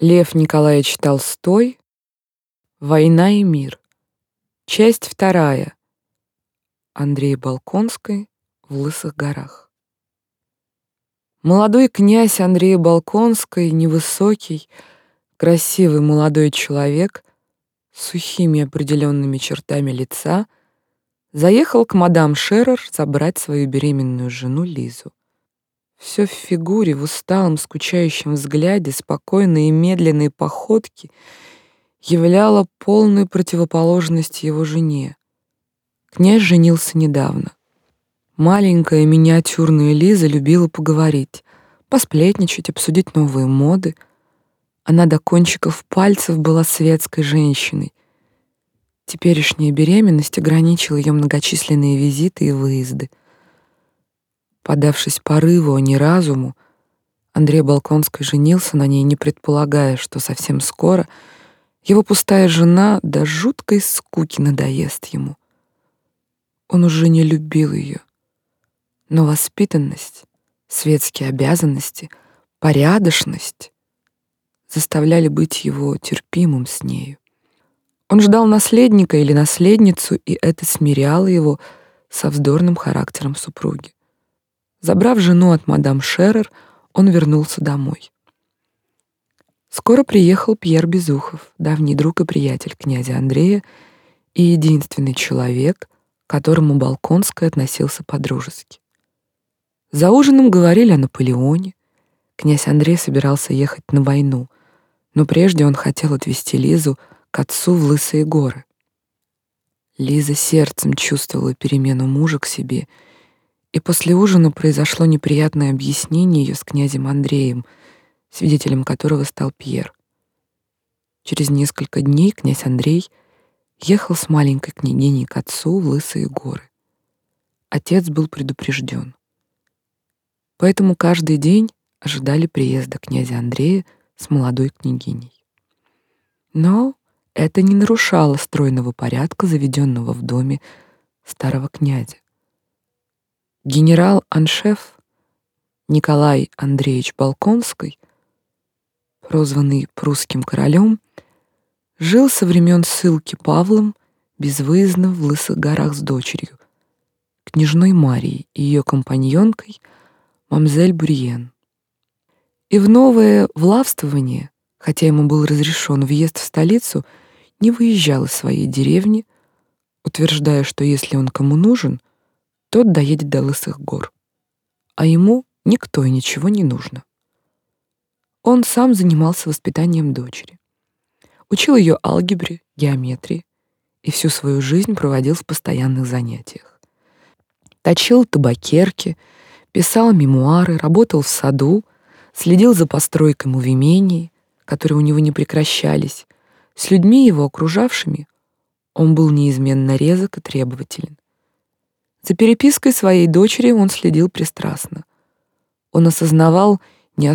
Лев Николаевич Толстой «Война и мир». Часть вторая. Андрей Балконской в Лысых горах. Молодой князь Андрей Балконской, невысокий, красивый молодой человек с сухими определенными чертами лица, заехал к мадам Шерер забрать свою беременную жену Лизу. Все в фигуре, в усталом, скучающем взгляде, спокойной и медленной походке являло полную противоположность его жене. Князь женился недавно. Маленькая миниатюрная Лиза любила поговорить, посплетничать, обсудить новые моды. Она до кончиков пальцев была светской женщиной. Теперешняя беременность ограничила ее многочисленные визиты и выезды — Подавшись порыву, а не разуму, Андрей Балконский женился на ней, не предполагая, что совсем скоро его пустая жена до жуткой скуки надоест ему. Он уже не любил ее, но воспитанность, светские обязанности, порядочность заставляли быть его терпимым с нею. Он ждал наследника или наследницу, и это смиряло его со вздорным характером супруги. Забрав жену от мадам Шерер, он вернулся домой. Скоро приехал Пьер Безухов, давний друг и приятель князя Андрея и единственный человек, к которому Балконский относился по-дружески. За ужином говорили о Наполеоне. Князь Андрей собирался ехать на войну, но прежде он хотел отвезти Лизу к отцу в Лысые горы. Лиза сердцем чувствовала перемену мужа к себе — и после ужина произошло неприятное объяснение ее с князем Андреем, свидетелем которого стал Пьер. Через несколько дней князь Андрей ехал с маленькой княгиней к отцу в Лысые горы. Отец был предупрежден. Поэтому каждый день ожидали приезда князя Андрея с молодой княгиней. Но это не нарушало стройного порядка, заведенного в доме старого князя. Генерал-аншеф Николай Андреевич Балконский, прозванный прусским королем, жил со времен ссылки Павлом безвыездно в Лысых горах с дочерью, княжной Марией и ее компаньонкой мамзель Бурьен. И в новое влавствование, хотя ему был разрешен въезд в столицу, не выезжал из своей деревни, утверждая, что если он кому нужен — тот доедет до Лысых гор. А ему никто и ничего не нужно. Он сам занимался воспитанием дочери. Учил ее алгебре, геометрии и всю свою жизнь проводил в постоянных занятиях. Точил табакерки, писал мемуары, работал в саду, следил за постройками в имении, которые у него не прекращались. С людьми его окружавшими он был неизменно резок и требователен. За перепиской своей дочери он следил пристрастно. Он осознавал не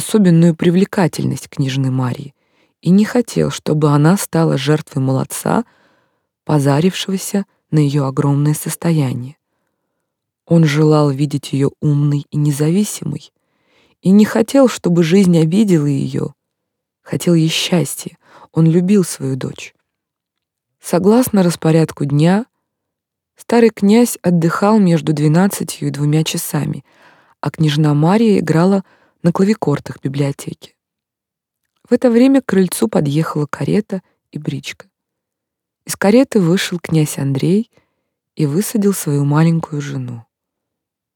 привлекательность княжны Марии и не хотел, чтобы она стала жертвой молодца, позарившегося на ее огромное состояние. Он желал видеть ее умной и независимой, и не хотел, чтобы жизнь обидела ее. Хотел ей счастья, он любил свою дочь. Согласно распорядку дня, Старый князь отдыхал между двенадцатью и двумя часами, а княжна Мария играла на клавикортах библиотеки. В это время к крыльцу подъехала карета и бричка. Из кареты вышел князь Андрей и высадил свою маленькую жену.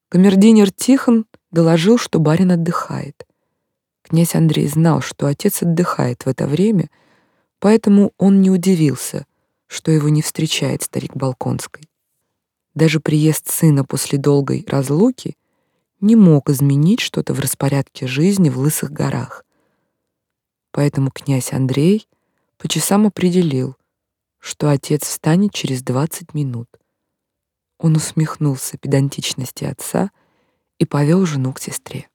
Камердинер Тихон доложил, что барин отдыхает. Князь Андрей знал, что отец отдыхает в это время, поэтому он не удивился, что его не встречает старик Балконской. Даже приезд сына после долгой разлуки не мог изменить что-то в распорядке жизни в Лысых горах. Поэтому князь Андрей по часам определил, что отец встанет через 20 минут. Он усмехнулся педантичности отца и повел жену к сестре.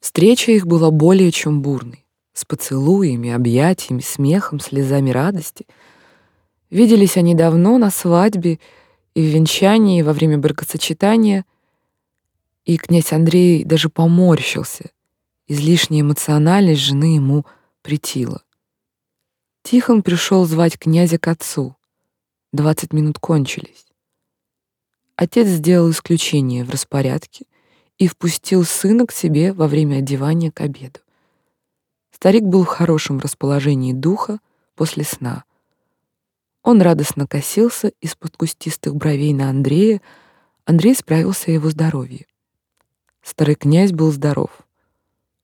Встреча их была более чем бурной, с поцелуями, объятиями, смехом, слезами радости. Виделись они давно на свадьбе, и в венчании, и во время бракосочетания, и князь Андрей даже поморщился. Излишняя эмоциональность жены ему притила. Тихон пришел звать князя к отцу. Двадцать минут кончились. Отец сделал исключение в распорядке и впустил сына к себе во время одевания к обеду. Старик был в хорошем расположении духа после сна. Он радостно косился из-под кустистых бровей на Андрея. Андрей справился о его здоровье. Старый князь был здоров.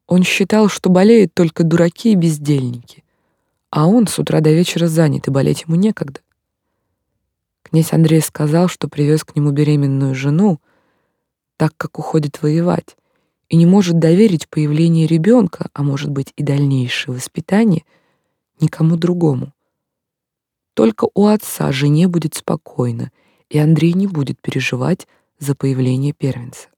Он считал, что болеют только дураки и бездельники, а он с утра до вечера занят, и болеть ему некогда. Князь Андрей сказал, что привез к нему беременную жену, так как уходит воевать, и не может доверить появление ребенка, а может быть и дальнейшее воспитание, никому другому. Только у отца жене будет спокойно, и Андрей не будет переживать за появление первенца.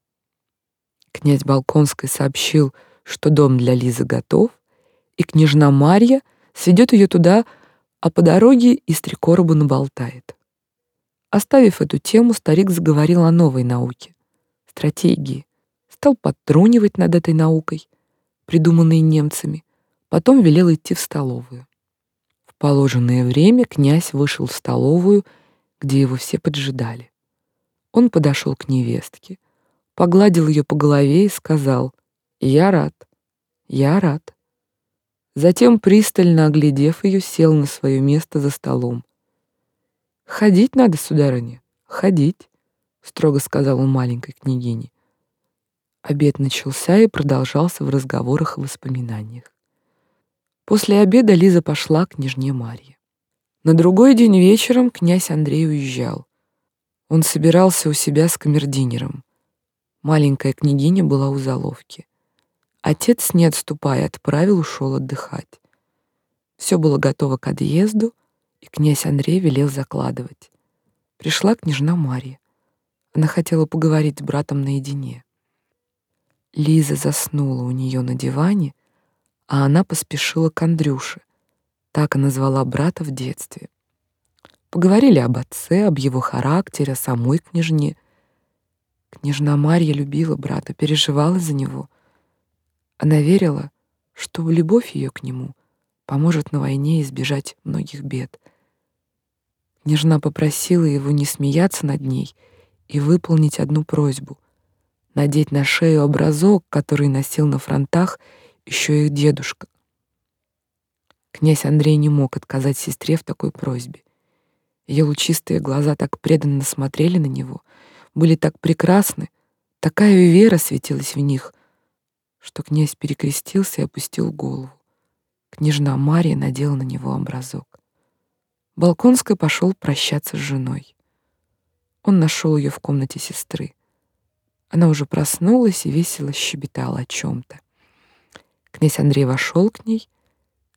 Князь Балконский сообщил, что дом для Лизы готов, и княжна Марья сведет ее туда, а по дороге из три короба наболтает. Оставив эту тему, старик заговорил о новой науке стратегии, стал подтрунивать над этой наукой, придуманной немцами, потом велел идти в столовую. Положенное время князь вышел в столовую, где его все поджидали. Он подошел к невестке, погладил ее по голове и сказал «Я рад, я рад». Затем, пристально оглядев ее, сел на свое место за столом. «Ходить надо, сударыня, ходить». — строго сказал он маленькой княгине. Обед начался и продолжался в разговорах и воспоминаниях. После обеда Лиза пошла к княжне Марье. На другой день вечером князь Андрей уезжал. Он собирался у себя с камердинером. Маленькая княгиня была у заловки. Отец, не отступая от правил, ушел отдыхать. Все было готово к отъезду, и князь Андрей велел закладывать. Пришла княжна Марья. Она хотела поговорить с братом наедине. Лиза заснула у нее на диване, а она поспешила к Андрюше. Так она звала брата в детстве. Поговорили об отце, об его характере, о самой княжне. Княжна Марья любила брата, переживала за него. Она верила, что любовь ее к нему поможет на войне избежать многих бед. Княжна попросила его не смеяться над ней — и выполнить одну просьбу — надеть на шею образок, который носил на фронтах еще их дедушка. Князь Андрей не мог отказать сестре в такой просьбе. Ее лучистые глаза так преданно смотрели на него, были так прекрасны, такая вера светилась в них, что князь перекрестился и опустил голову. Княжна Мария надела на него образок. Балконская пошел прощаться с женой. Он нашел ее в комнате сестры. Она уже проснулась и весело щебетала о чем-то. Князь Андрей вошел к ней.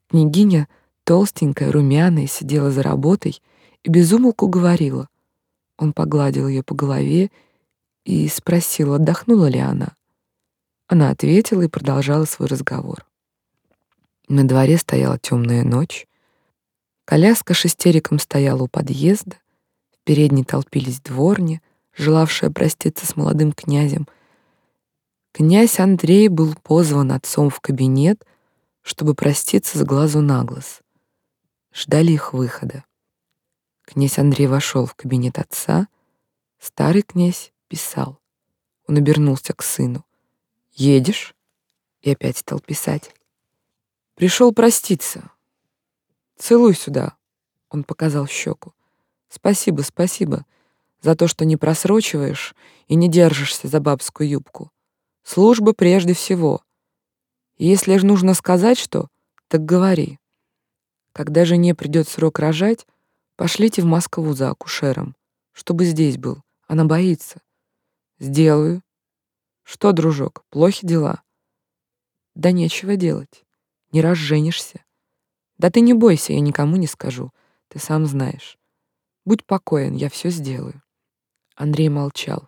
Княгиня, толстенькая, румяная, сидела за работой и безумолку говорила. Он погладил ее по голове и спросил, отдохнула ли она. Она ответила и продолжала свой разговор. На дворе стояла темная ночь. Коляска шестериком стояла у подъезда передней толпились дворни, желавшие проститься с молодым князем. Князь Андрей был позван отцом в кабинет, чтобы проститься с глазу на глаз. Ждали их выхода. Князь Андрей вошел в кабинет отца. Старый князь писал. Он обернулся к сыну. «Едешь?» И опять стал писать. «Пришел проститься. Целуй сюда», — он показал щеку. Спасибо, спасибо за то, что не просрочиваешь и не держишься за бабскую юбку. Служба прежде всего. если же нужно сказать что, так говори. Когда жене придет срок рожать, пошлите в Москву за акушером, чтобы здесь был. Она боится. Сделаю. Что, дружок, плохи дела? Да нечего делать. Не разженишься. Да ты не бойся, я никому не скажу. Ты сам знаешь. Будь покоен, я все сделаю. Андрей молчал.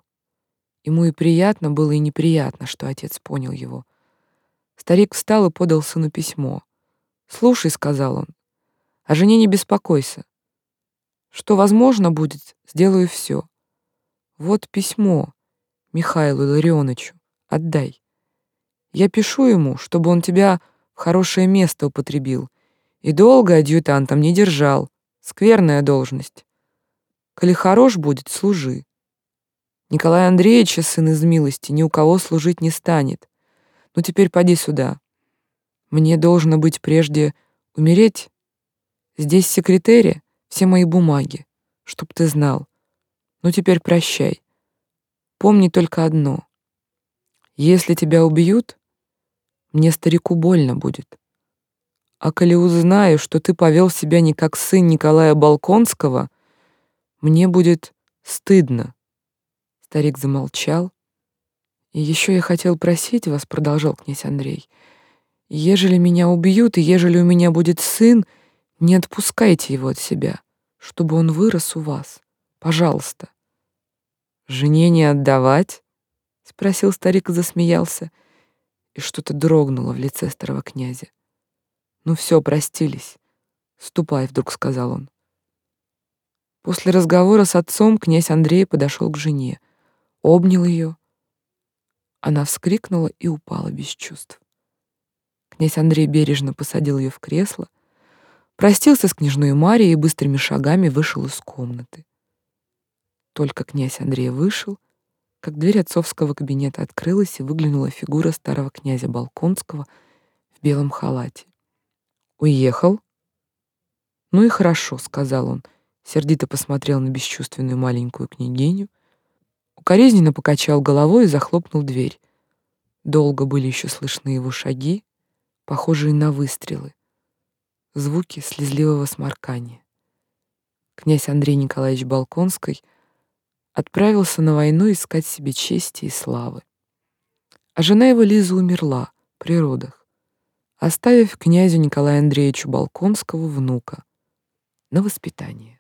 Ему и приятно было, и неприятно, что отец понял его. Старик встал и подал сыну письмо. «Слушай», — сказал он, — «о жене не беспокойся. Что возможно будет, сделаю все. Вот письмо Михаилу Ларионовичу. Отдай. Я пишу ему, чтобы он тебя в хорошее место употребил и долго адъютантом не держал. Скверная должность. Коли хорош будет, служи. Николай Андреевич, сын из милости, ни у кого служить не станет. Ну теперь поди сюда. Мне должно быть прежде умереть. Здесь в секретаре все мои бумаги, чтоб ты знал. Ну теперь прощай. Помни только одно. Если тебя убьют, мне, старику, больно будет. А коли узнаю, что ты повел себя не как сын Николая Балконского, мне будет стыдно. Старик замолчал. И еще я хотел просить вас, продолжал князь Андрей, ежели меня убьют и ежели у меня будет сын, не отпускайте его от себя, чтобы он вырос у вас. Пожалуйста. Жене не отдавать? спросил старик и засмеялся, и что-то дрогнуло в лице старого князя. Ну все, простились. Ступай, вдруг сказал он. После разговора с отцом князь Андрей подошел к жене, обнял ее. Она вскрикнула и упала без чувств. Князь Андрей бережно посадил ее в кресло, простился с княжной Марией и быстрыми шагами вышел из комнаты. Только князь Андрей вышел, как дверь отцовского кабинета открылась и выглянула фигура старого князя Балконского в белом халате. «Уехал?» «Ну и хорошо», — сказал он, сердито посмотрел на бесчувственную маленькую княгиню, укоризненно покачал головой и захлопнул дверь. Долго были еще слышны его шаги, похожие на выстрелы, звуки слезливого сморкания. Князь Андрей Николаевич Балконский — отправился на войну искать себе чести и славы. А жена его Лиза умерла при родах, оставив князю Николаю Андреевичу Балконского внука на воспитание.